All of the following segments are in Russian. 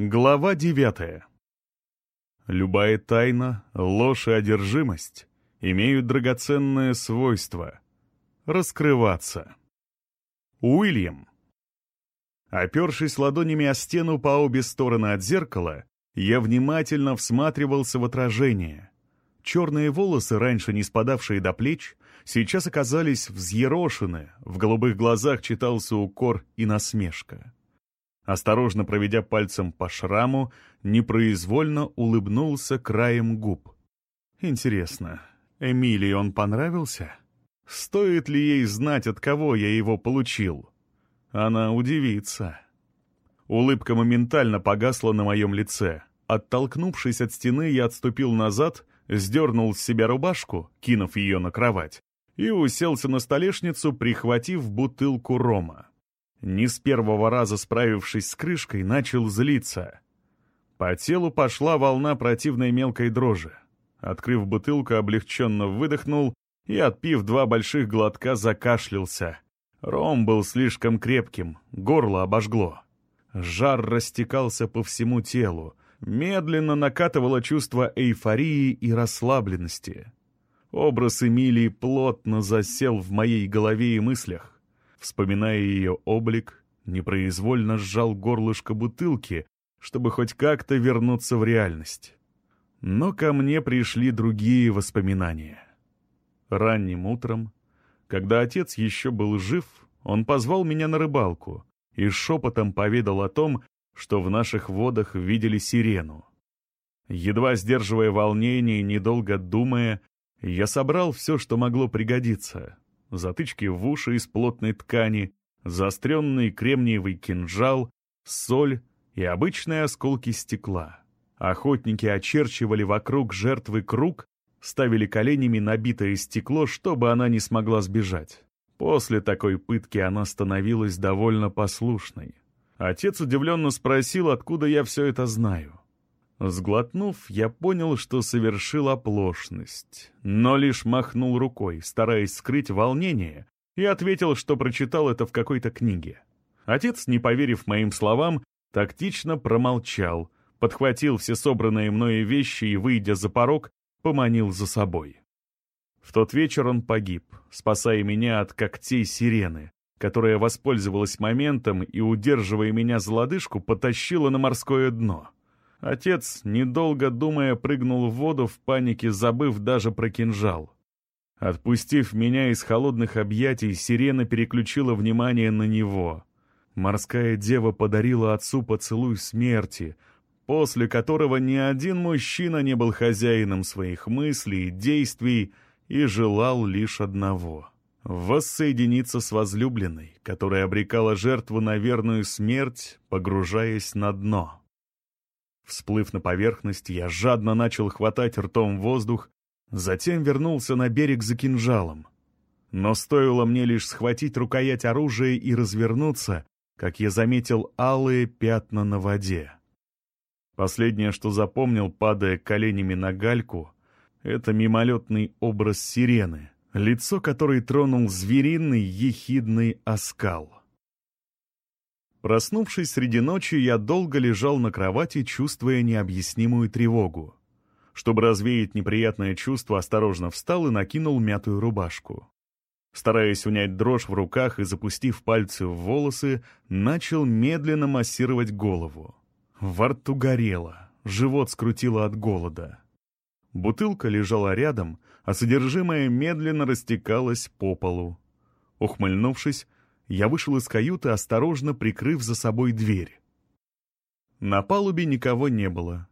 Глава девятая. Любая тайна, ложь и одержимость имеют драгоценное свойство — раскрываться. Уильям. Опершись ладонями о стену по обе стороны от зеркала, я внимательно всматривался в отражение. Черные волосы, раньше не спадавшие до плеч, сейчас оказались взъерошены, в голубых глазах читался укор и насмешка. Осторожно проведя пальцем по шраму, непроизвольно улыбнулся краем губ. Интересно, Эмилии он понравился? Стоит ли ей знать, от кого я его получил? Она удивится. Улыбка моментально погасла на моем лице. Оттолкнувшись от стены, я отступил назад, сдернул с себя рубашку, кинув ее на кровать, и уселся на столешницу, прихватив бутылку рома. Не с первого раза справившись с крышкой, начал злиться. По телу пошла волна противной мелкой дрожи. Открыв бутылку, облегченно выдохнул и, отпив два больших глотка, закашлялся. Ром был слишком крепким, горло обожгло. Жар растекался по всему телу, медленно накатывало чувство эйфории и расслабленности. Образ Эмилии плотно засел в моей голове и мыслях. Вспоминая ее облик, непроизвольно сжал горлышко бутылки, чтобы хоть как-то вернуться в реальность. Но ко мне пришли другие воспоминания. Ранним утром, когда отец еще был жив, он позвал меня на рыбалку и шепотом поведал о том, что в наших водах видели сирену. Едва сдерживая волнение и недолго думая, я собрал все, что могло пригодиться затычки в уши из плотной ткани, заостренный кремниевый кинжал, соль и обычные осколки стекла. Охотники очерчивали вокруг жертвы круг, ставили коленями набитое стекло, чтобы она не смогла сбежать. После такой пытки она становилась довольно послушной. Отец удивленно спросил, откуда я все это знаю. Сглотнув, я понял, что совершил оплошность, но лишь махнул рукой, стараясь скрыть волнение, и ответил, что прочитал это в какой-то книге. Отец, не поверив моим словам, тактично промолчал, подхватил все собранные мною вещи и, выйдя за порог, поманил за собой. В тот вечер он погиб, спасая меня от когтей сирены, которая воспользовалась моментом и, удерживая меня за лодыжку, потащила на морское дно. Отец, недолго думая, прыгнул в воду в панике, забыв даже про кинжал. Отпустив меня из холодных объятий, сирена переключила внимание на него. Морская дева подарила отцу поцелуй смерти, после которого ни один мужчина не был хозяином своих мыслей действий и желал лишь одного — воссоединиться с возлюбленной, которая обрекала жертву на верную смерть, погружаясь на дно. Всплыв на поверхность, я жадно начал хватать ртом воздух, затем вернулся на берег за кинжалом. Но стоило мне лишь схватить рукоять оружия и развернуться, как я заметил алые пятна на воде. Последнее, что запомнил, падая коленями на гальку, это мимолетный образ сирены, лицо которой тронул звериный ехидный оскал. Проснувшись среди ночи, я долго лежал на кровати, чувствуя необъяснимую тревогу. Чтобы развеять неприятное чувство, осторожно встал и накинул мятую рубашку. Стараясь унять дрожь в руках и запустив пальцы в волосы, начал медленно массировать голову. Во рту горело, живот скрутило от голода. Бутылка лежала рядом, а содержимое медленно растекалось по полу. Ухмыльнувшись, я вышел из каюты, осторожно прикрыв за собой дверь. На палубе никого не было.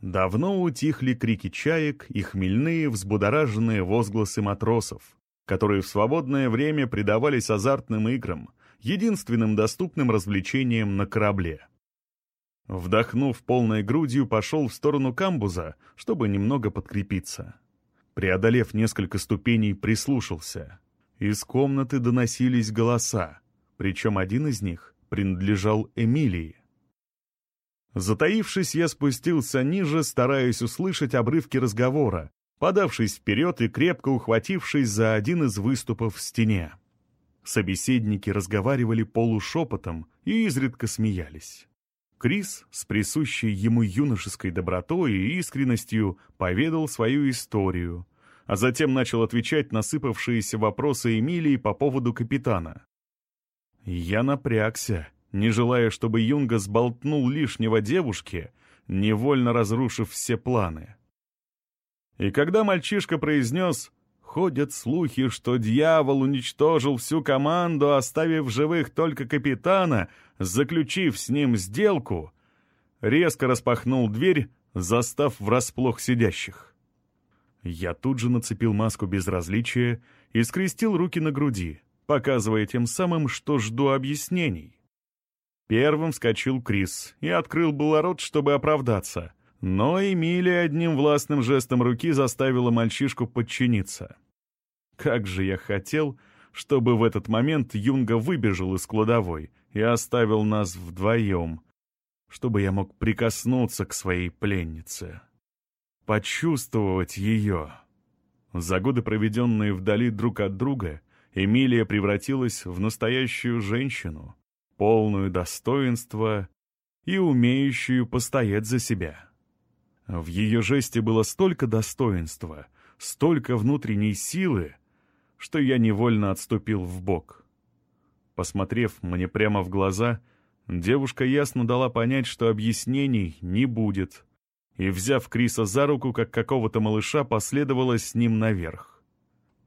Давно утихли крики чаек и хмельные, взбудораженные возгласы матросов, которые в свободное время предавались азартным играм, единственным доступным развлечением на корабле. Вдохнув полной грудью, пошел в сторону камбуза, чтобы немного подкрепиться. Преодолев несколько ступеней, прислушался. Из комнаты доносились голоса, причем один из них принадлежал Эмилии. Затаившись, я спустился ниже, стараясь услышать обрывки разговора, подавшись вперед и крепко ухватившись за один из выступов в стене. Собеседники разговаривали полушепотом и изредка смеялись. Крис с присущей ему юношеской добротой и искренностью поведал свою историю, а затем начал отвечать на сыпавшиеся вопросы Эмилии по поводу капитана. Я напрягся, не желая, чтобы Юнга сболтнул лишнего девушке, невольно разрушив все планы. И когда мальчишка произнес «Ходят слухи, что дьявол уничтожил всю команду, оставив живых только капитана», заключив с ним сделку, резко распахнул дверь, застав врасплох сидящих. Я тут же нацепил маску безразличия и скрестил руки на груди, показывая тем самым, что жду объяснений. Первым вскочил Крис и открыл было рот, чтобы оправдаться, но Эмилия одним властным жестом руки заставила мальчишку подчиниться. Как же я хотел, чтобы в этот момент Юнга выбежал из кладовой и оставил нас вдвоем, чтобы я мог прикоснуться к своей пленнице, почувствовать ее. За годы, проведенные вдали друг от друга, Эмилия превратилась в настоящую женщину, полную достоинства и умеющую постоять за себя. В ее жесте было столько достоинства, столько внутренней силы, что я невольно отступил в бок. Посмотрев мне прямо в глаза, девушка ясно дала понять, что объяснений не будет, и, взяв Криса за руку, как какого-то малыша, последовала с ним наверх.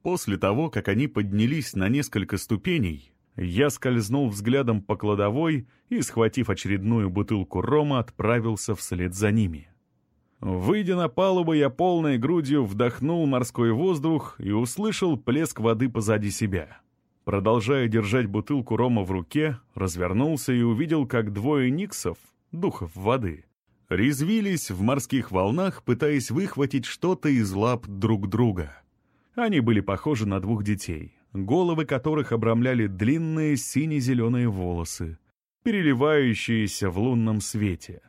После того, как они поднялись на несколько ступеней, я скользнул взглядом по кладовой и, схватив очередную бутылку рома, отправился вслед за ними. Выйдя на палубу, я полной грудью вдохнул морской воздух и услышал плеск воды позади себя. Продолжая держать бутылку рома в руке, развернулся и увидел, как двое никсов, духов воды, резвились в морских волнах, пытаясь выхватить что-то из лап друг друга. Они были похожи на двух детей, головы которых обрамляли длинные сине-зеленые волосы, переливающиеся в лунном свете.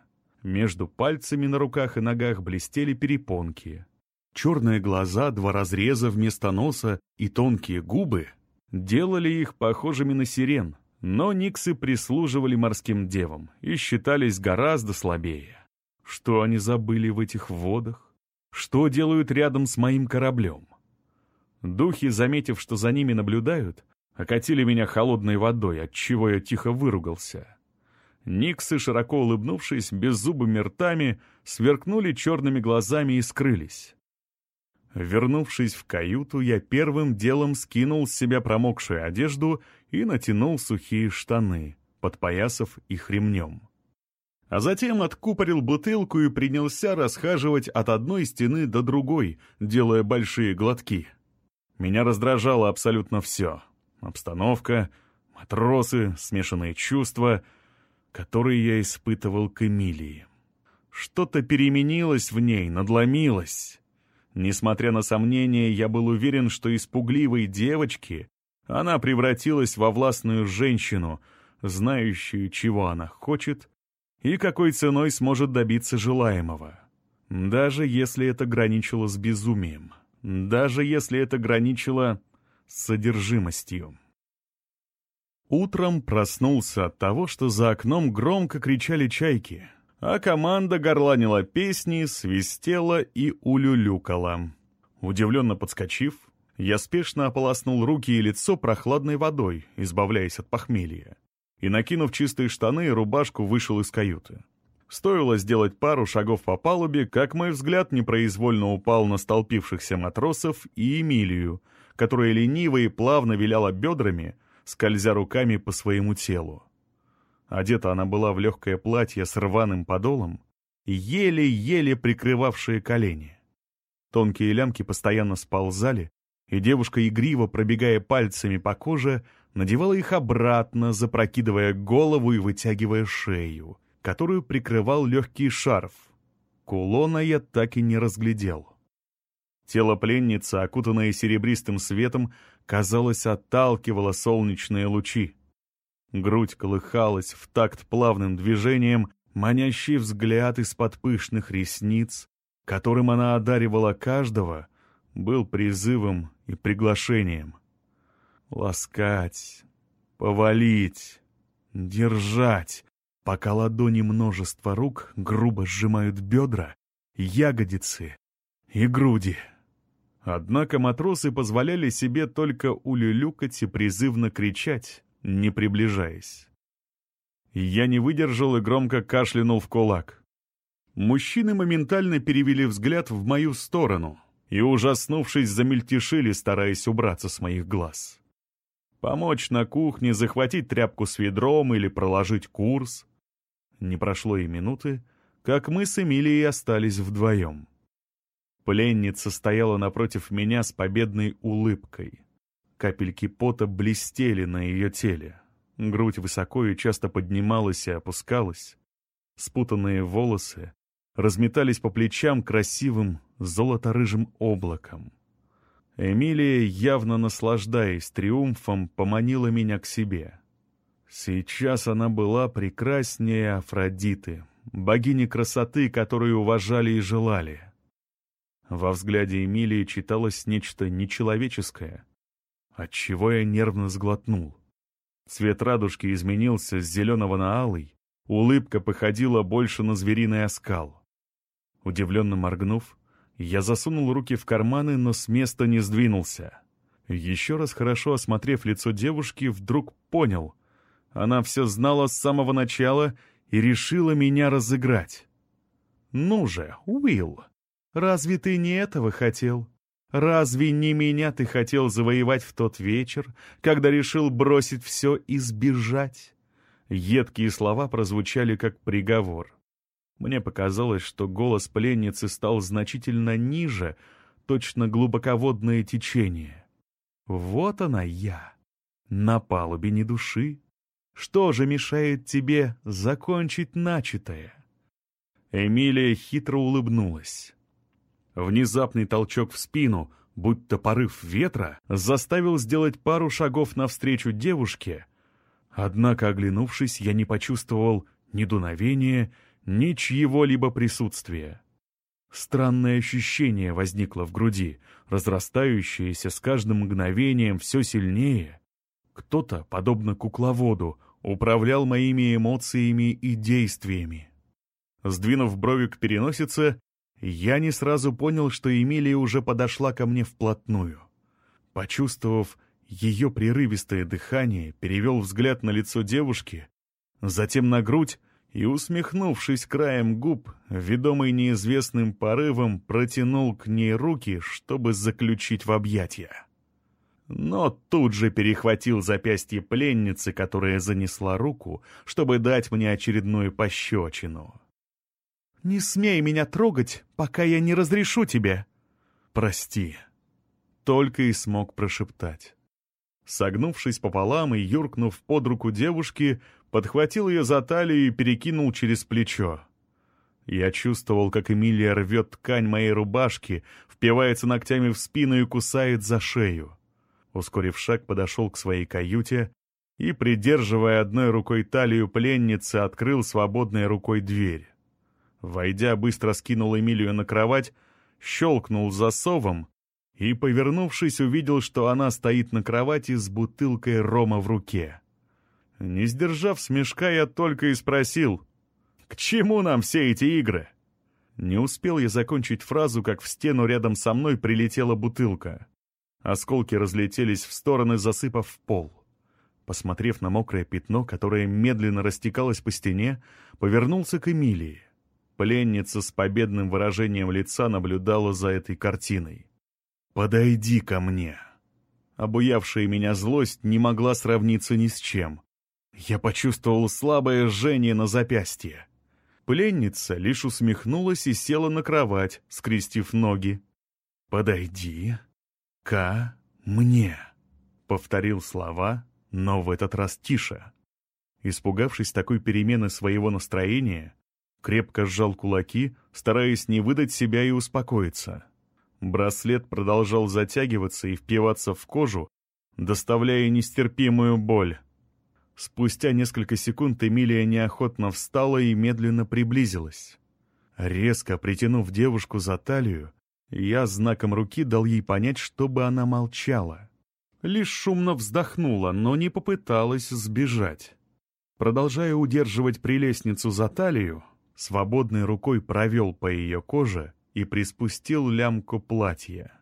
Между пальцами на руках и ногах блестели перепонки. Черные глаза, два разреза вместо носа и тонкие губы делали их похожими на сирен, но никсы прислуживали морским девам и считались гораздо слабее. Что они забыли в этих водах? Что делают рядом с моим кораблем? Духи, заметив, что за ними наблюдают, окатили меня холодной водой, от чего я тихо выругался. Никсы, широко улыбнувшись, беззубыми ртами, сверкнули черными глазами и скрылись. Вернувшись в каюту, я первым делом скинул с себя промокшую одежду и натянул сухие штаны, подпоясав их ремнем. А затем откупорил бутылку и принялся расхаживать от одной стены до другой, делая большие глотки. Меня раздражало абсолютно все. Обстановка, матросы, смешанные чувства, которые я испытывал к Эмилии. Что-то переменилось в ней, надломилось. Несмотря на сомнения, я был уверен, что из пугливой девочки она превратилась во властную женщину, знающую, чего она хочет и какой ценой сможет добиться желаемого. Даже если это граничило с безумием. Даже если это граничило с содержимостью. Утром проснулся от того, что за окном громко кричали чайки — а команда горланила песни, свистела и улюлюкала. Удивленно подскочив, я спешно ополоснул руки и лицо прохладной водой, избавляясь от похмелья, и, накинув чистые штаны и рубашку, вышел из каюты. Стоило сделать пару шагов по палубе, как мой взгляд непроизвольно упал на столпившихся матросов и Эмилию, которая лениво и плавно виляла бедрами, скользя руками по своему телу. Одета она была в легкое платье с рваным подолом, еле-еле прикрывавшее колени. Тонкие лямки постоянно сползали, и девушка, игриво пробегая пальцами по коже, надевала их обратно, запрокидывая голову и вытягивая шею, которую прикрывал легкий шарф. Кулона я так и не разглядел. Тело пленницы, окутанное серебристым светом, казалось, отталкивало солнечные лучи. Грудь колыхалась в такт плавным движением, манящий взгляд из-под пышных ресниц, которым она одаривала каждого, был призывом и приглашением. Ласкать, повалить, держать, пока ладони множества рук грубо сжимают бедра, ягодицы и груди. Однако матросы позволяли себе только улюлюкать и призывно кричать, не приближаясь. Я не выдержал и громко кашлянул в кулак. Мужчины моментально перевели взгляд в мою сторону и, ужаснувшись, замельтешили, стараясь убраться с моих глаз. Помочь на кухне, захватить тряпку с ведром или проложить курс. Не прошло и минуты, как мы с Эмилией остались вдвоем. Пленница стояла напротив меня с победной улыбкой. Капельки пота блестели на ее теле. Грудь высоко и часто поднималась и опускалась. Спутанные волосы разметались по плечам красивым золото-рыжим облаком. Эмилия, явно наслаждаясь триумфом, поманила меня к себе. Сейчас она была прекраснее Афродиты, богини красоты, которую уважали и желали. Во взгляде Эмилии читалось нечто нечеловеческое, отчего я нервно сглотнул. Цвет радужки изменился с зеленого на алый, улыбка походила больше на звериный оскал. Удивленно моргнув, я засунул руки в карманы, но с места не сдвинулся. Еще раз хорошо осмотрев лицо девушки, вдруг понял. Она все знала с самого начала и решила меня разыграть. «Ну же, Уилл!» Разве ты не этого хотел? Разве не меня ты хотел завоевать в тот вечер, когда решил бросить все и сбежать?» Едкие слова прозвучали как приговор. Мне показалось, что голос пленницы стал значительно ниже, точно глубоководное течение. «Вот она я, на палубе ни души. Что же мешает тебе закончить начатое?» Эмилия хитро улыбнулась. Внезапный толчок в спину, будто порыв ветра, заставил сделать пару шагов навстречу девушке. Однако, оглянувшись, я не почувствовал ни дуновения, ни чьего-либо присутствия. Странное ощущение возникло в груди, разрастающееся с каждым мгновением все сильнее. Кто-то, подобно кукловоду, управлял моими эмоциями и действиями. Сдвинув брови к переносице, я не сразу понял, что Эмилия уже подошла ко мне вплотную. Почувствовав ее прерывистое дыхание, перевел взгляд на лицо девушки, затем на грудь и, усмехнувшись краем губ, ведомый неизвестным порывом, протянул к ней руки, чтобы заключить в объятия. Но тут же перехватил запястье пленницы, которая занесла руку, чтобы дать мне очередную пощечину. «Не смей меня трогать, пока я не разрешу тебе!» «Прости!» Только и смог прошептать. Согнувшись пополам и юркнув под руку девушки, подхватил ее за талию и перекинул через плечо. Я чувствовал, как Эмилия рвет ткань моей рубашки, впивается ногтями в спину и кусает за шею. Ускорив шаг, подошел к своей каюте и, придерживая одной рукой талию пленницы, открыл свободной рукой дверь. Войдя, быстро скинул Эмилию на кровать, щелкнул засовом и, повернувшись, увидел, что она стоит на кровати с бутылкой рома в руке. Не сдержав смешка, я только и спросил, «К чему нам все эти игры?» Не успел я закончить фразу, как в стену рядом со мной прилетела бутылка. Осколки разлетелись в стороны, засыпав пол. Посмотрев на мокрое пятно, которое медленно растекалось по стене, повернулся к Эмилии. Пленница с победным выражением лица наблюдала за этой картиной. «Подойди ко мне!» Обуявшая меня злость не могла сравниться ни с чем. Я почувствовал слабое жжение на запястье. Пленница лишь усмехнулась и села на кровать, скрестив ноги. «Подойди ко мне», — повторил слова, но в этот раз тише. Испугавшись такой перемены своего настроения, крепко сжал кулаки, стараясь не выдать себя и успокоиться. Браслет продолжал затягиваться и впиваться в кожу, доставляя нестерпимую боль. Спустя несколько секунд Эмилия неохотно встала и медленно приблизилась. Резко притянув девушку за талию, я знаком руки дал ей понять, чтобы она молчала. Лишь шумно вздохнула, но не попыталась сбежать. продолжая удерживать прелестницу за талию, свободной рукой провел по ее коже и приспустил лямку платья.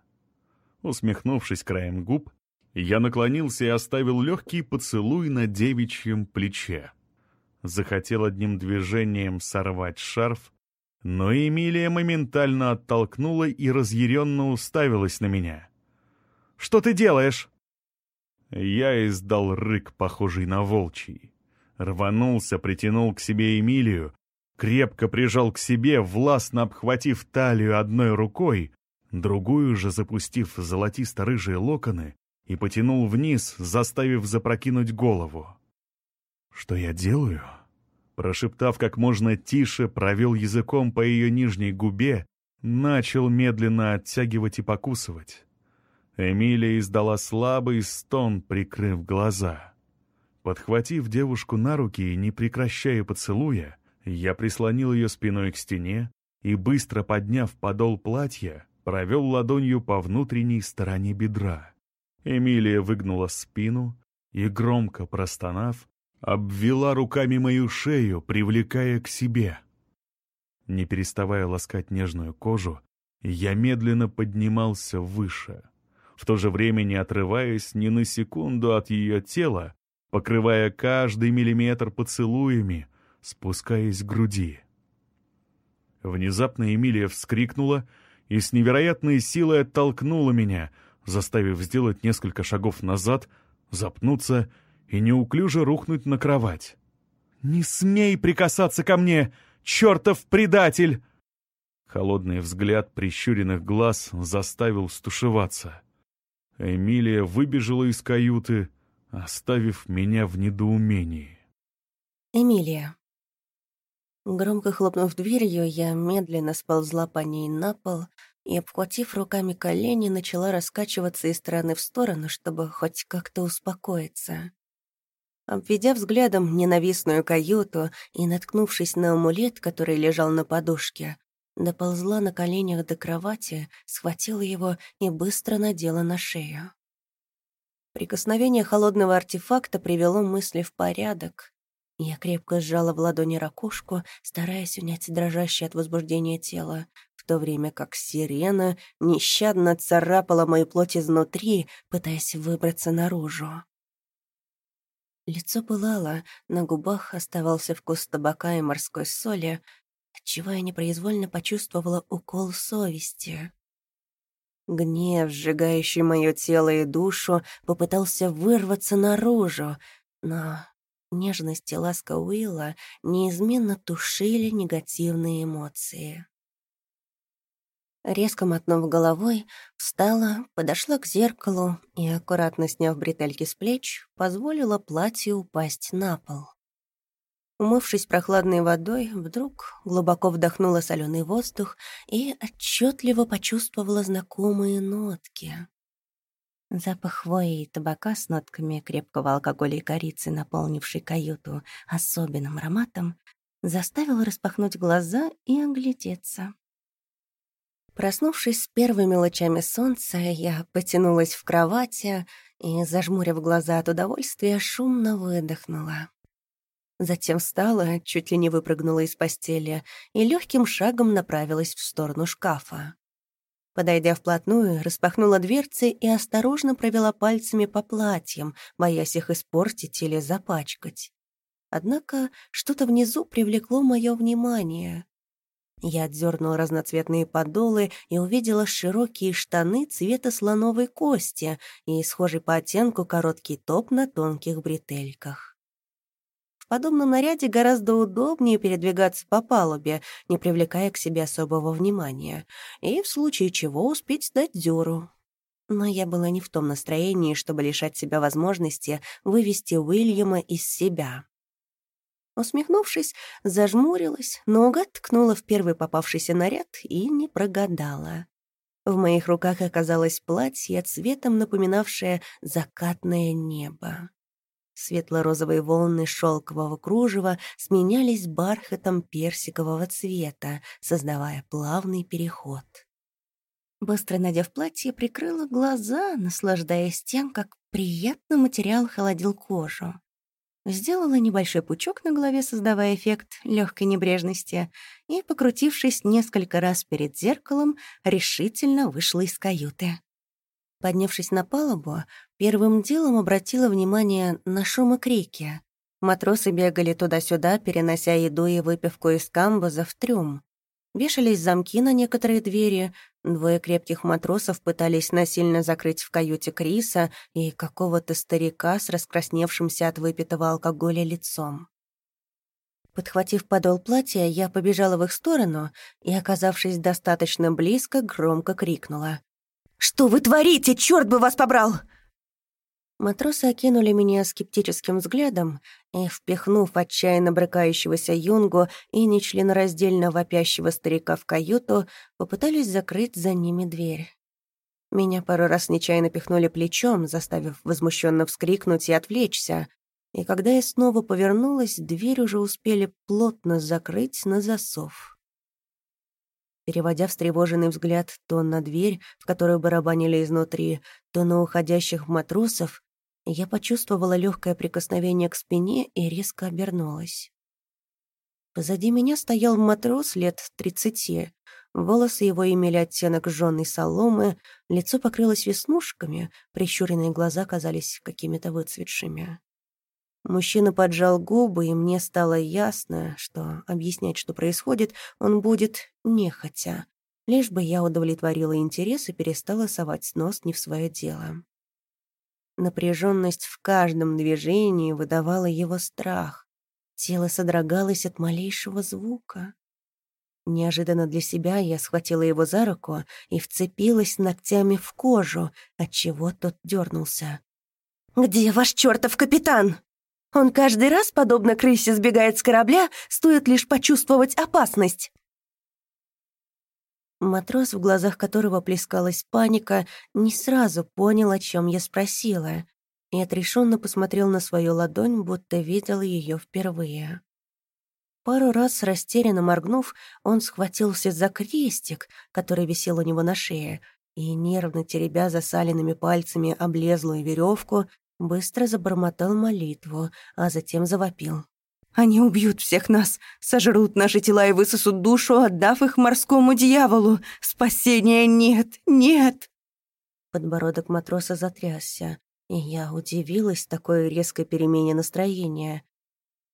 Усмехнувшись краем губ, я наклонился и оставил легкий поцелуй на девичьем плече. Захотел одним движением сорвать шарф, но Эмилия моментально оттолкнула и разъяренно уставилась на меня. «Что ты делаешь?» Я издал рык, похожий на волчий. Рванулся, притянул к себе Эмилию, крепко прижал к себе, властно обхватив талию одной рукой, другую же запустив золотисто-рыжие локоны и потянул вниз, заставив запрокинуть голову. «Что я делаю?» Прошептав как можно тише, провел языком по ее нижней губе, начал медленно оттягивать и покусывать. Эмилия издала слабый стон, прикрыв глаза. Подхватив девушку на руки и не прекращая поцелуя, я прислонил ее спиной к стене и, быстро подняв подол платья, провел ладонью по внутренней стороне бедра. Эмилия выгнула спину и, громко простонав, обвела руками мою шею, привлекая к себе. Не переставая ласкать нежную кожу, я медленно поднимался выше, в то же время не отрываясь ни на секунду от ее тела, покрывая каждый миллиметр поцелуями, спускаясь к груди. Внезапно Эмилия вскрикнула и с невероятной силой оттолкнула меня, заставив сделать несколько шагов назад, запнуться и неуклюже рухнуть на кровать. «Не смей прикасаться ко мне, чертов предатель!» Холодный взгляд прищуренных глаз заставил стушеваться. Эмилия выбежала из каюты, оставив меня в недоумении. Эмилия. Громко хлопнув дверью, я медленно сползла по ней на пол и, обхватив руками колени, начала раскачиваться из стороны в сторону, чтобы хоть как-то успокоиться. Обведя взглядом ненавистную каюту и наткнувшись на амулет, который лежал на подушке, доползла на коленях до кровати, схватила его и быстро надела на шею. Прикосновение холодного артефакта привело мысли в порядок, я крепко сжала в ладони ракушку, стараясь унять дрожащее от возбуждения тело, в то время как сирена нещадно царапала мою плоть изнутри, пытаясь выбраться наружу. Лицо пылало, на губах оставался вкус табака и морской соли, отчего я непроизвольно почувствовала укол совести. Гнев, сжигающий мое тело и душу, попытался вырваться наружу, но Нежность и ласка Уилла неизменно тушили негативные эмоции. Резко мотнув головой, встала, подошла к зеркалу и, аккуратно сняв бретельки с плеч, позволила платью упасть на пол. Умывшись прохладной водой, вдруг глубоко вдохнула соленый воздух и отчетливо почувствовала знакомые нотки. Запах хвои и табака с нотками крепкого алкоголя и корицы, наполнивший каюту особенным ароматом, заставил распахнуть глаза и оглядеться. Проснувшись с первыми лучами солнца, я потянулась в кровати и, зажмурив глаза от удовольствия, шумно выдохнула. Затем встала, чуть ли не выпрыгнула из постели и легким шагом направилась в сторону шкафа. Подойдя вплотную, распахнула дверцы и осторожно провела пальцами по платьям, боясь их испортить или запачкать. Однако что-то внизу привлекло мое внимание. Я отдернула разноцветные подолы и увидела широкие штаны цвета слоновой кости и схожий по оттенку короткий топ на тонких бретельках подобном наряде гораздо удобнее передвигаться по палубе, не привлекая к себе особого внимания, и в случае чего успеть дать дёру. Но я была не в том настроении, чтобы лишать себя возможности вывести Уильяма из себя. Усмехнувшись, зажмурилась, наугад ткнула в первый попавшийся наряд и не прогадала. В моих руках оказалось платье, цветом напоминавшее закатное небо. Светло-розовые волны шелкового кружева сменялись бархатом персикового цвета, создавая плавный переход. Быстро надев платье, прикрыла глаза, наслаждаясь тем, как приятно материал холодил кожу. Сделала небольшой пучок на голове, создавая эффект легкой небрежности, и, покрутившись несколько раз перед зеркалом, решительно вышла из каюты. Поднявшись на палубу, первым делом обратила внимание на шум и крики. Матросы бегали туда-сюда, перенося еду и выпивку из камбуза в трюм. Вешались замки на некоторые двери, двое крепких матросов пытались насильно закрыть в каюте Криса и какого-то старика с раскрасневшимся от выпитого алкоголя лицом. Подхватив подол платья, я побежала в их сторону и, оказавшись достаточно близко, громко крикнула. «Что вы творите? Черт бы вас побрал!» Матросы окинули меня скептическим взглядом и, впихнув отчаянно брыкающегося юнгу и нечленораздельно вопящего старика в каюту, попытались закрыть за ними дверь. Меня пару раз нечаянно пихнули плечом, заставив возмущенно вскрикнуть и отвлечься, и когда я снова повернулась, дверь уже успели плотно закрыть на засов. Переводя встревоженный взгляд то на дверь, в которую барабанили изнутри, то на уходящих матросов, я почувствовала легкое прикосновение к спине и резко обернулась. Позади меня стоял матрос лет тридцати. Волосы его имели оттенок жжёной соломы, лицо покрылось веснушками, прищуренные глаза казались какими-то выцветшими. Мужчина поджал губы, и мне стало ясно, что объяснять, что происходит, он будет нехотя, лишь бы я удовлетворила интерес и перестала совать нос не в свое дело. Напряженность в каждом движении выдавала его страх. Тело содрогалось от малейшего звука. Неожиданно для себя я схватила его за руку и вцепилась ногтями в кожу, отчего тот дернулся. «Где ваш чертов капитан?» Он каждый раз, подобно крысе, сбегает с корабля, стоит лишь почувствовать опасность. Матрос, в глазах которого плескалась паника, не сразу понял, о чем я спросила, и отрешенно посмотрел на свою ладонь, будто видел ее впервые. Пару раз, растерянно моргнув, он схватился за крестик, который висел у него на шее, и, нервно теребя засаленными пальцами облезлую веревку, быстро забормотал молитву, а затем завопил. «Они убьют всех нас, сожрут наши тела и высосут душу, отдав их морскому дьяволу. Спасения нет, нет!» Подбородок матроса затрясся, и я удивилась такой резкой перемене настроения.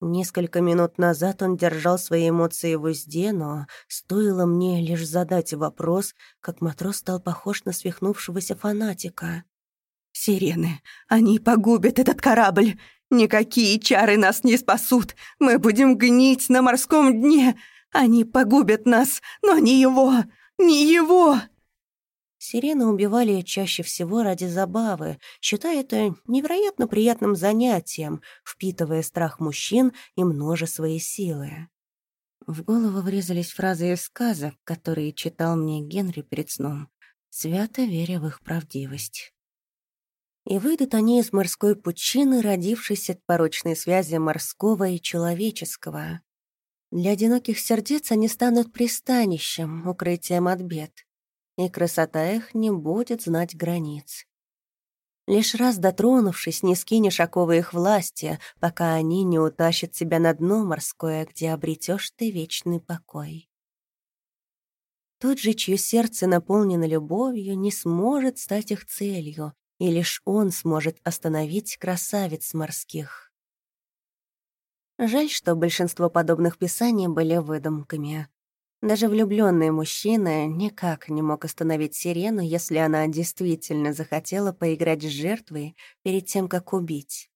Несколько минут назад он держал свои эмоции в узде, но стоило мне лишь задать вопрос, как матрос стал похож на свихнувшегося фанатика. Сирены, они погубят этот корабль. Никакие чары нас не спасут. Мы будем гнить на морском дне. Они погубят нас, но не его, не его. Сирены убивали чаще всего ради забавы, считая это невероятно приятным занятием, впитывая страх мужчин и множа свои силы. В голову врезались фразы из сказок, которые читал мне Генри перед сном, свято веря в их правдивость и выйдут они из морской пучины, родившись от порочной связи морского и человеческого. Для одиноких сердец они станут пристанищем, укрытием от бед, и красота их не будет знать границ. Лишь раз дотронувшись, не скинешь оковы их власти, пока они не утащат себя на дно морское, где обретешь ты вечный покой. Тот же, чье сердце наполнено любовью, не сможет стать их целью, и лишь он сможет остановить красавиц морских. Жаль, что большинство подобных писаний были выдумками. Даже влюбленный мужчина никак не мог остановить сирену, если она действительно захотела поиграть с жертвой перед тем, как убить.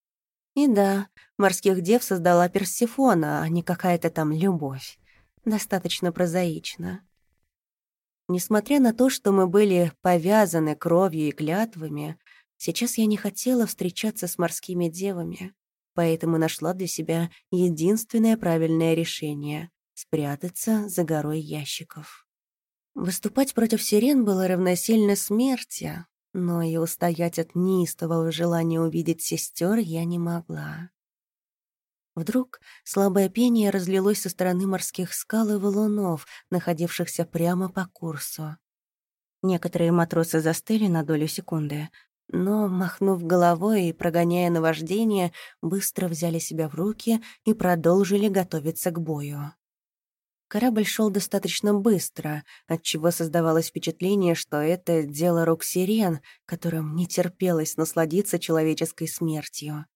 И да, морских дев создала Персифона, а не какая-то там любовь. Достаточно прозаично. Несмотря на то, что мы были повязаны кровью и клятвами, сейчас я не хотела встречаться с морскими девами, поэтому нашла для себя единственное правильное решение — спрятаться за горой ящиков. Выступать против сирен было равносильно смерти, но и устоять от неистового желания увидеть сестер я не могла. Вдруг слабое пение разлилось со стороны морских скал и валунов, находившихся прямо по курсу. Некоторые матросы застыли на долю секунды, но, махнув головой и прогоняя наваждение, быстро взяли себя в руки и продолжили готовиться к бою. Корабль шел достаточно быстро, отчего создавалось впечатление, что это дело рук сирен, которым не терпелось насладиться человеческой смертью.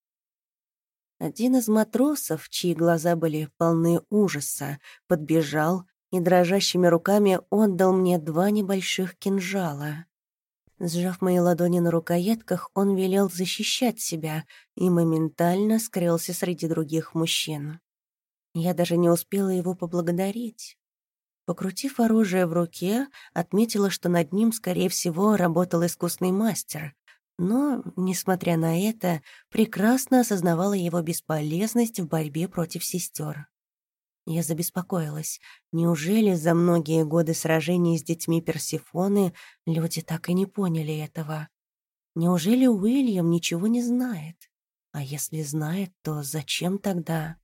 Один из матросов, чьи глаза были полны ужаса, подбежал и дрожащими руками отдал мне два небольших кинжала. Сжав мои ладони на рукоятках, он велел защищать себя и моментально скрылся среди других мужчин. Я даже не успела его поблагодарить. Покрутив оружие в руке, отметила, что над ним, скорее всего, работал искусный мастер, но, несмотря на это, прекрасно осознавала его бесполезность в борьбе против сестер. Я забеспокоилась. Неужели за многие годы сражений с детьми Персифоны люди так и не поняли этого? Неужели Уильям ничего не знает? А если знает, то зачем тогда?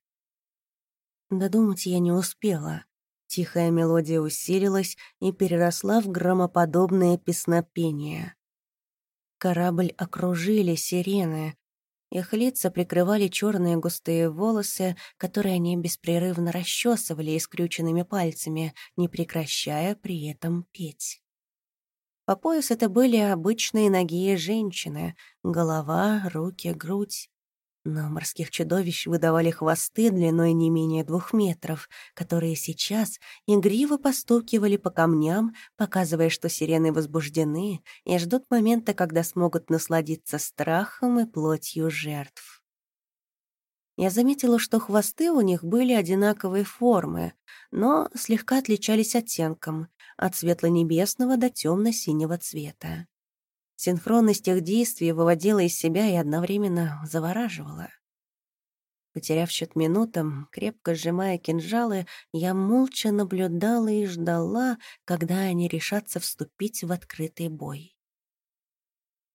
Додумать я не успела. Тихая мелодия усилилась и переросла в громоподобное песнопение. Корабль окружили сирены. Их лица прикрывали черные густые волосы, которые они беспрерывно расчесывали искрюченными пальцами, не прекращая при этом петь. По пояс это были обычные ноги женщины, голова, руки, грудь. Но морских чудовищ выдавали хвосты длиной не менее двух метров, которые сейчас игриво постукивали по камням, показывая, что сирены возбуждены и ждут момента, когда смогут насладиться страхом и плотью жертв. Я заметила, что хвосты у них были одинаковой формы, но слегка отличались оттенком, от светло-небесного до темно-синего цвета. Синхронность их действий выводила из себя и одновременно завораживала. Потеряв счет минутам, крепко сжимая кинжалы, я молча наблюдала и ждала, когда они решатся вступить в открытый бой.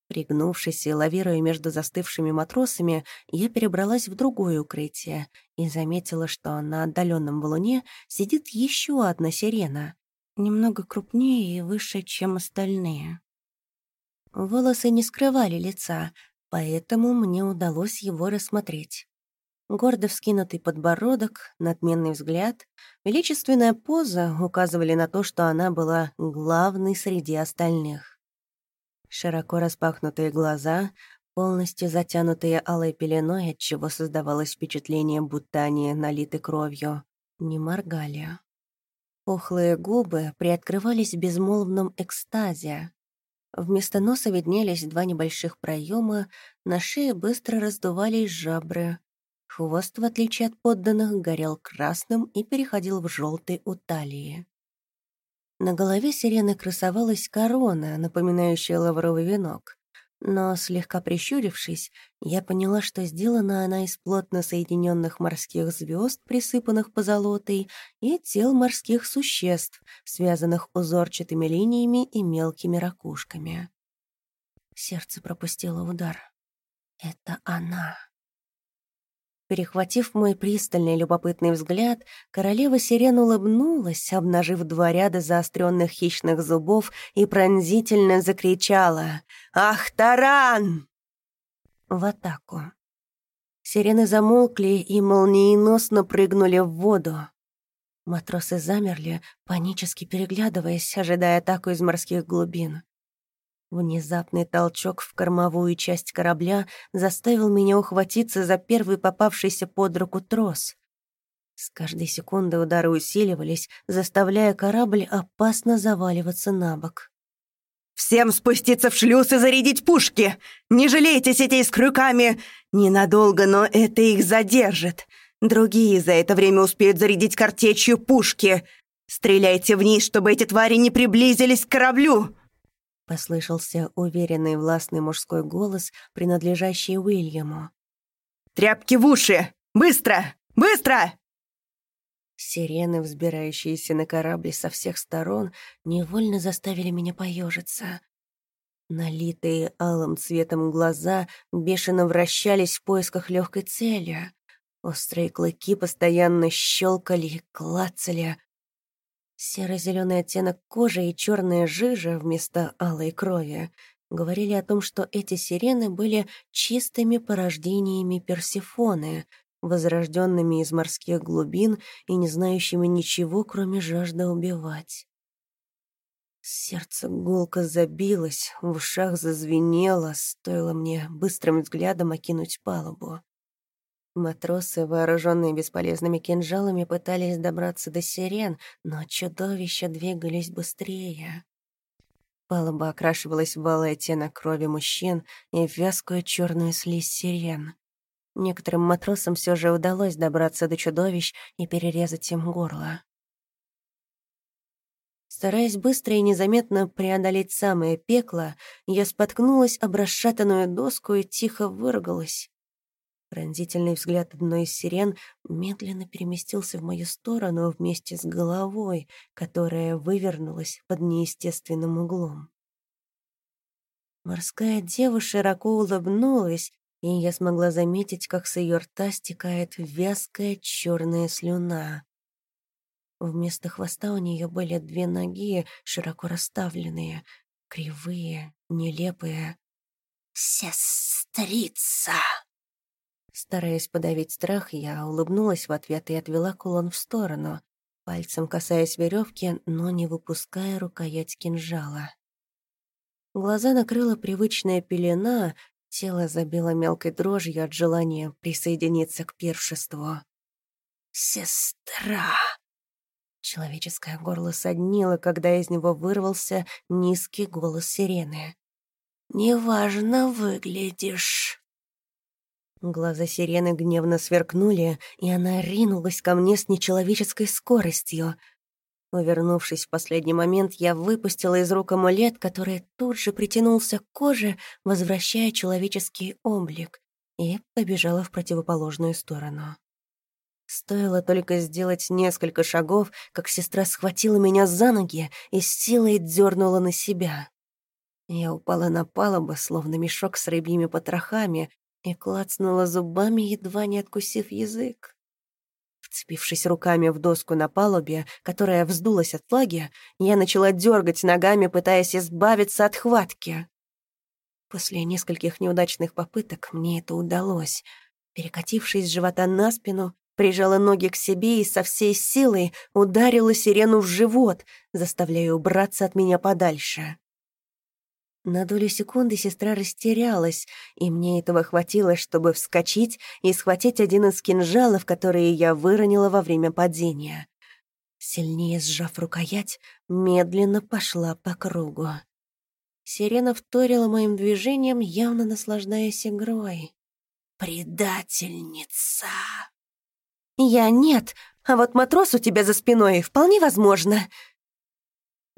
Пригнувшись и лавируя между застывшими матросами, я перебралась в другое укрытие и заметила, что на отдаленном валуне сидит еще одна сирена, немного крупнее и выше, чем остальные. Волосы не скрывали лица, поэтому мне удалось его рассмотреть. Гордо вскинутый подбородок, надменный взгляд, величественная поза указывали на то, что она была главной среди остальных. Широко распахнутые глаза, полностью затянутые алой пеленой, отчего создавалось впечатление, будто они налиты кровью, не моргали. Пухлые губы приоткрывались в безмолвном экстазе, Вместо носа виднелись два небольших проема, на шее быстро раздувались жабры. Хвост, в отличие от подданных, горел красным и переходил в желтый у талии. На голове сирены красовалась корона, напоминающая лавровый венок но, слегка прищурившись, я поняла, что сделана она из плотно соединенных морских звезд, присыпанных позолотой, и тел морских существ, связанных узорчатыми линиями и мелкими ракушками. Сердце пропустило удар. «Это она!» Перехватив мой пристальный любопытный взгляд, королева сирен улыбнулась, обнажив два ряда заостренных хищных зубов и пронзительно закричала «Ах, таран!» В атаку. Сирены замолкли и молниеносно прыгнули в воду. Матросы замерли, панически переглядываясь, ожидая атаку из морских глубин. Внезапный толчок в кормовую часть корабля заставил меня ухватиться за первый попавшийся под руку трос. С каждой секунды удары усиливались, заставляя корабль опасно заваливаться на бок. «Всем спуститься в шлюз и зарядить пушки! Не жалейте сетей с крюками! Ненадолго, но это их задержит. Другие за это время успеют зарядить картечью пушки. Стреляйте вниз, чтобы эти твари не приблизились к кораблю!» Послышался уверенный властный мужской голос, принадлежащий Уильяму. «Тряпки в уши! Быстро! Быстро!» Сирены, взбирающиеся на корабль со всех сторон, невольно заставили меня поежиться. Налитые алым цветом глаза бешено вращались в поисках легкой цели. Острые клыки постоянно щелкали, клацали, Серо-зеленый оттенок кожи и черная жижа вместо алой крови говорили о том, что эти сирены были чистыми порождениями Персифоны, возрожденными из морских глубин и не знающими ничего, кроме жажды убивать. Сердце гулко забилось, в ушах зазвенело, стоило мне быстрым взглядом окинуть палубу. Матросы, вооруженные бесполезными кинжалами, пытались добраться до сирен, но чудовища двигались быстрее. Палуба окрашивалась в алый оттенок крови мужчин и вязкую черную слизь сирен. Некоторым матросам все же удалось добраться до чудовищ и перерезать им горло. Стараясь быстро и незаметно преодолеть самое пекло, я споткнулась об расшатанную доску и тихо выругалась. Пронзительный взгляд одной из сирен медленно переместился в мою сторону вместе с головой, которая вывернулась под неестественным углом. Морская дева широко улыбнулась, и я смогла заметить, как с ее рта стекает вязкая черная слюна. Вместо хвоста у нее были две ноги, широко расставленные, кривые, нелепые. «Сестрица!» Стараясь подавить страх, я улыбнулась в ответ и отвела кулон в сторону, пальцем касаясь веревки, но не выпуская рукоять кинжала. Глаза накрыла привычная пелена, тело забило мелкой дрожью от желания присоединиться к пиршеству. «Сестра!» Человеческое горло соднило, когда из него вырвался низкий голос сирены. «Неважно выглядишь». Глаза сирены гневно сверкнули, и она ринулась ко мне с нечеловеческой скоростью. Увернувшись в последний момент, я выпустила из рук амулет, который тут же притянулся к коже, возвращая человеческий облик, и побежала в противоположную сторону. Стоило только сделать несколько шагов, как сестра схватила меня за ноги и с силой дернула на себя. Я упала на палубу, словно мешок с рыбьими потрохами, и клацнула зубами, едва не откусив язык. Вцепившись руками в доску на палубе, которая вздулась от флаги, я начала дергать ногами, пытаясь избавиться от хватки. После нескольких неудачных попыток мне это удалось. Перекатившись с живота на спину, прижала ноги к себе и со всей силой ударила сирену в живот, заставляя убраться от меня подальше. На долю секунды сестра растерялась, и мне этого хватило, чтобы вскочить и схватить один из кинжалов, которые я выронила во время падения. Сильнее сжав рукоять, медленно пошла по кругу. Сирена вторила моим движением, явно наслаждаясь игрой. «Предательница!» «Я нет, а вот матрос у тебя за спиной вполне возможно»,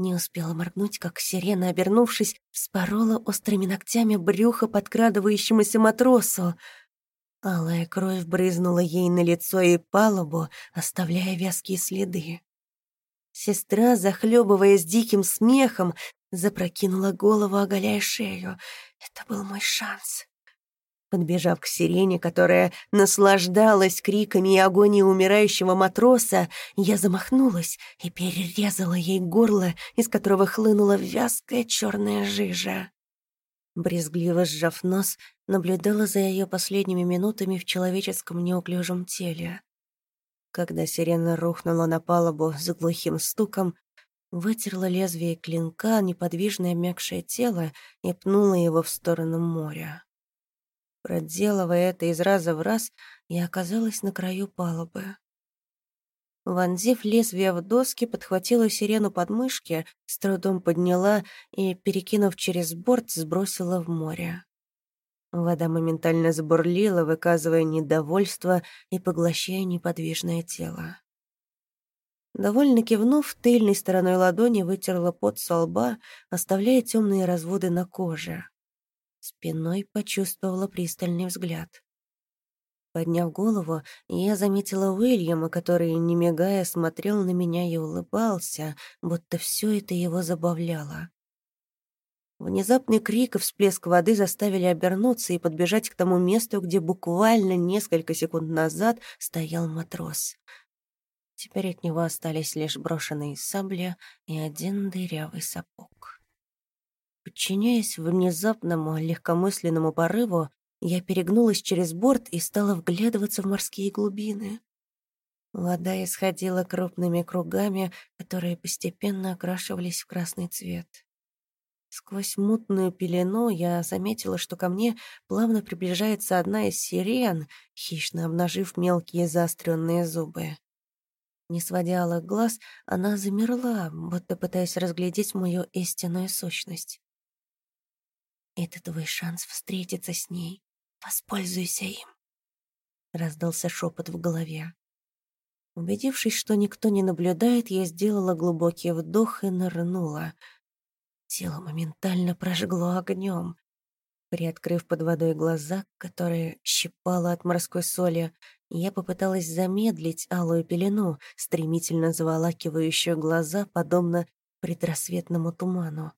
не успела моргнуть, как сирена, обернувшись, вспорола острыми ногтями брюхо подкрадывающемуся матросу. Алая кровь брызнула ей на лицо и палубу, оставляя вязкие следы. Сестра, захлебываясь диким смехом, запрокинула голову, оголяя шею. Это был мой шанс. Подбежав к сирене, которая наслаждалась криками и агонией умирающего матроса, я замахнулась и перерезала ей горло, из которого хлынула вязкая черная жижа. Брезгливо сжав нос, наблюдала за ее последними минутами в человеческом неуклюжем теле. Когда сирена рухнула на палубу с глухим стуком, вытерла лезвие клинка неподвижное обмякшее тело и пнула его в сторону моря. Проделывая это из раза в раз, я оказалась на краю палубы. Вонзив лезвие в доски, подхватила сирену под мышки, с трудом подняла и, перекинув через борт, сбросила в море. Вода моментально забурлила, выказывая недовольство и поглощая неподвижное тело. Довольно кивнув, тыльной стороной ладони вытерла пот со лба, оставляя темные разводы на коже. Спиной почувствовала пристальный взгляд. Подняв голову, я заметила Уильяма, который, не мигая, смотрел на меня и улыбался, будто все это его забавляло. Внезапный крик и всплеск воды заставили обернуться и подбежать к тому месту, где буквально несколько секунд назад стоял матрос. Теперь от него остались лишь брошенные сабли и один дырявый сапог. Подчиняясь внезапному легкомысленному порыву, я перегнулась через борт и стала вглядываться в морские глубины. Вода исходила крупными кругами, которые постепенно окрашивались в красный цвет. Сквозь мутную пелену я заметила, что ко мне плавно приближается одна из сирен, хищно обнажив мелкие заостренные зубы. Не сводя алых глаз, она замерла, будто пытаясь разглядеть мою истинную сущность. «Это твой шанс встретиться с ней. Воспользуйся им», — раздался шепот в голове. Убедившись, что никто не наблюдает, я сделала глубокий вдох и нырнула. Тело моментально прожгло огнем. Приоткрыв под водой глаза, которые щипало от морской соли, я попыталась замедлить алую пелену, стремительно заволакивающую глаза, подобно предрассветному туману.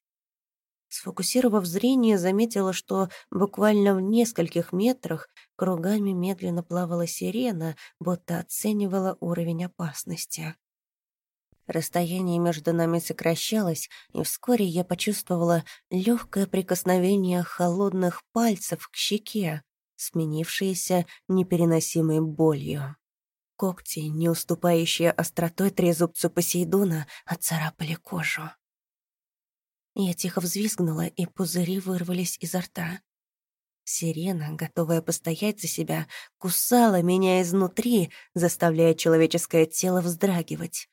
Сфокусировав зрение, заметила, что буквально в нескольких метрах кругами медленно плавала сирена, будто оценивала уровень опасности. Расстояние между нами сокращалось, и вскоре я почувствовала легкое прикосновение холодных пальцев к щеке, сменившееся непереносимой болью. Когти, не уступающие остротой трезубцу Посейдона, отцарапали кожу. Я тихо взвизгнула, и пузыри вырвались изо рта. Сирена, готовая постоять за себя, кусала меня изнутри, заставляя человеческое тело вздрагивать.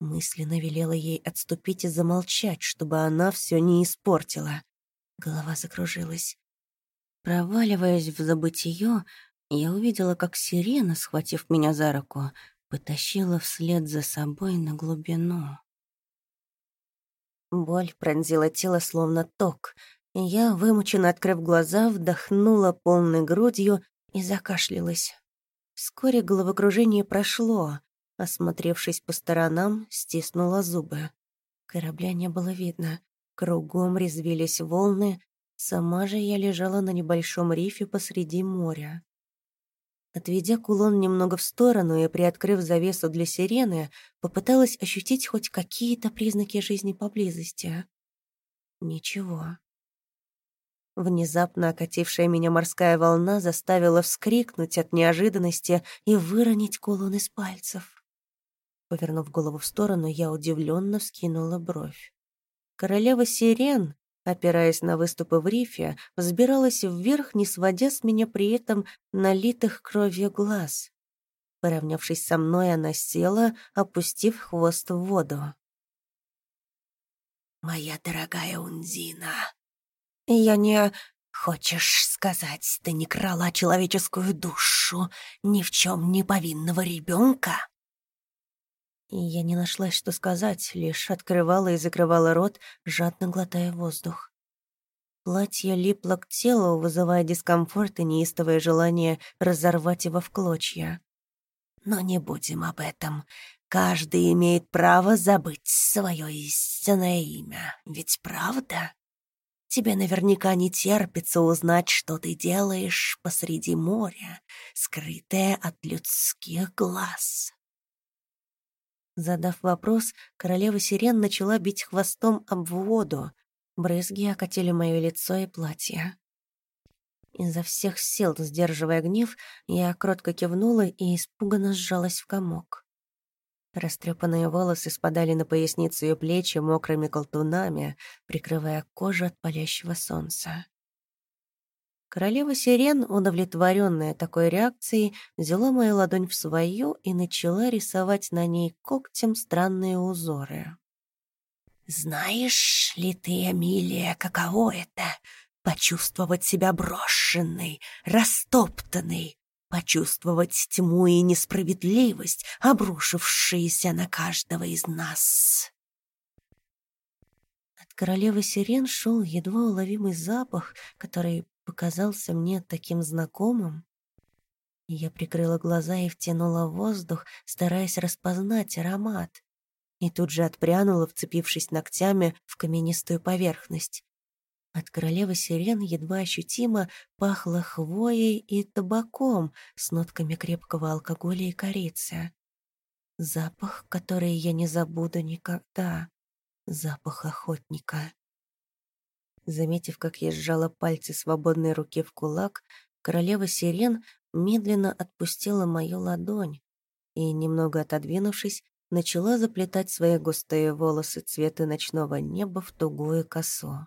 Мысленно велела ей отступить и замолчать, чтобы она все не испортила. Голова закружилась. Проваливаясь в забытие, я увидела, как сирена, схватив меня за руку, потащила вслед за собой на глубину. Боль пронзила тело словно ток, я, вымученно открыв глаза, вдохнула полной грудью и закашлялась. Вскоре головокружение прошло. Осмотревшись по сторонам, стиснула зубы. Корабля не было видно. Кругом резвились волны. Сама же я лежала на небольшом рифе посреди моря. Отведя кулон немного в сторону и приоткрыв завесу для сирены, попыталась ощутить хоть какие-то признаки жизни поблизости. Ничего. Внезапно окатившая меня морская волна заставила вскрикнуть от неожиданности и выронить кулон из пальцев. Повернув голову в сторону, я удивленно вскинула бровь. Королева сирен, опираясь на выступы в рифе, взбиралась вверх, не сводя с меня при этом налитых кровью глаз. Поравнявшись со мной, она села, опустив хвост в воду. «Моя дорогая Унзина, я не... Хочешь сказать, ты не крала человеческую душу ни в чем не повинного ребенка?» И я не нашла, что сказать, лишь открывала и закрывала рот, жадно глотая воздух. Платье липло к телу, вызывая дискомфорт и неистовое желание разорвать его в клочья. Но не будем об этом. Каждый имеет право забыть свое истинное имя. Ведь правда? Тебе наверняка не терпится узнать, что ты делаешь посреди моря, скрытое от людских глаз. Задав вопрос, королева сирен начала бить хвостом об воду. Брызги окатили мое лицо и платье. Изо всех сил, сдерживая гнев, я кротко кивнула и испуганно сжалась в комок. Растрепанные волосы спадали на поясницу и плечи мокрыми колтунами, прикрывая кожу от палящего солнца. Королева сирен, удовлетворенная такой реакцией, взяла мою ладонь в свою и начала рисовать на ней когтем странные узоры. «Знаешь ли ты, Эмилия, каково это — почувствовать себя брошенной, растоптанной, почувствовать тьму и несправедливость, обрушившиеся на каждого из нас?» От королевы сирен шел едва уловимый запах, который показался мне таким знакомым. Я прикрыла глаза и втянула воздух, стараясь распознать аромат. И тут же отпрянула, вцепившись ногтями в каменистую поверхность. От королевы сирен едва ощутимо пахло хвоей и табаком с нотками крепкого алкоголя и корицы. Запах, который я не забуду никогда. Запах охотника. Заметив, как я сжала пальцы свободной руки в кулак, королева сирен медленно отпустила мою ладонь и, немного отодвинувшись, начала заплетать свои густые волосы цвета ночного неба в тугую косу.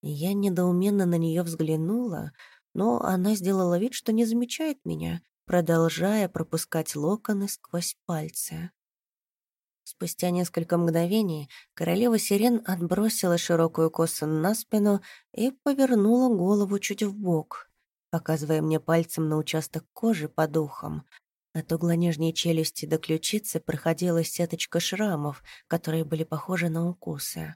Я недоуменно на нее взглянула, но она сделала вид, что не замечает меня, продолжая пропускать локоны сквозь пальцы. Спустя несколько мгновений королева сирен отбросила широкую косу на спину и повернула голову чуть вбок, показывая мне пальцем на участок кожи под ухом. От угла нижней челюсти до ключицы проходила сеточка шрамов, которые были похожи на укусы.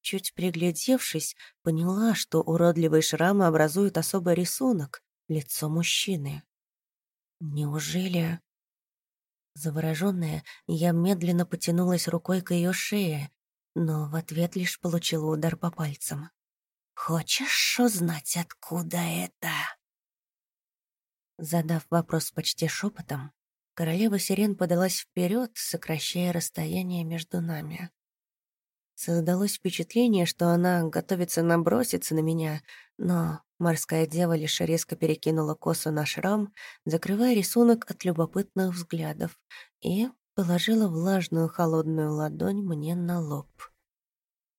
Чуть приглядевшись, поняла, что уродливые шрамы образуют особый рисунок — лицо мужчины. Неужели... Завороженная, я медленно потянулась рукой к ее шее, но в ответ лишь получила удар по пальцам. «Хочешь узнать, откуда это?» Задав вопрос почти шепотом, королева сирен подалась вперед, сокращая расстояние между нами. Создалось впечатление, что она готовится наброситься на меня, но морская дева лишь резко перекинула косу на шрам, закрывая рисунок от любопытных взглядов, и положила влажную холодную ладонь мне на лоб.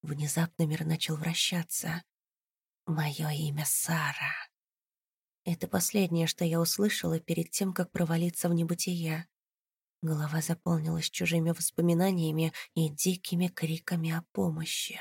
Внезапно мир начал вращаться. Мое имя Сара. Это последнее, что я услышала перед тем, как провалиться в небытие. Голова заполнилась чужими воспоминаниями и дикими криками о помощи.